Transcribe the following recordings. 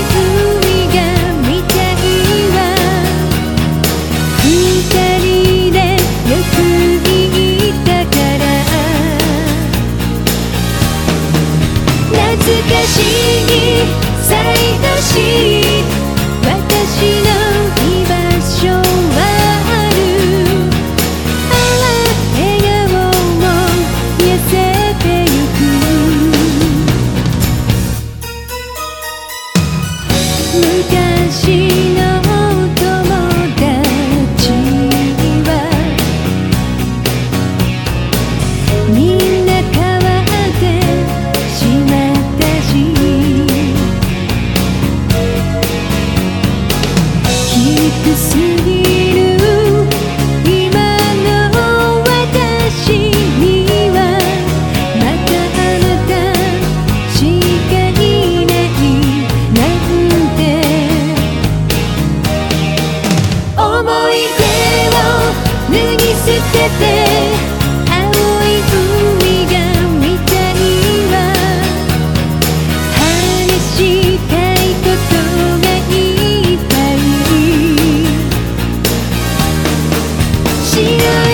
You. sim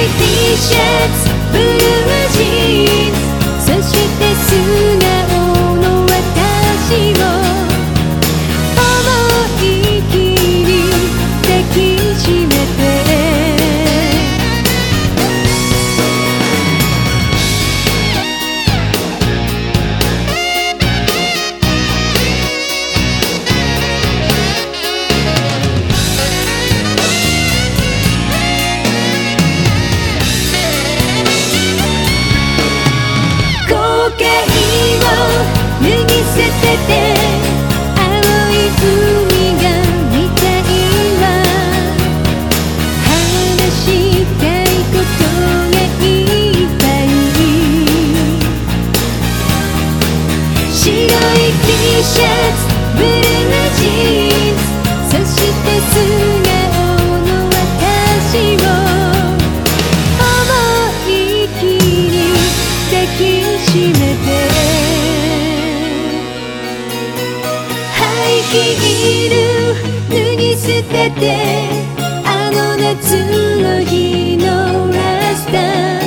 T シャツブルージーンそして素白い T シャツブルーなジーンズそして素顔の私を思いっきり抱きしめて廃棄る脱ぎ捨ててあの夏の日のラスター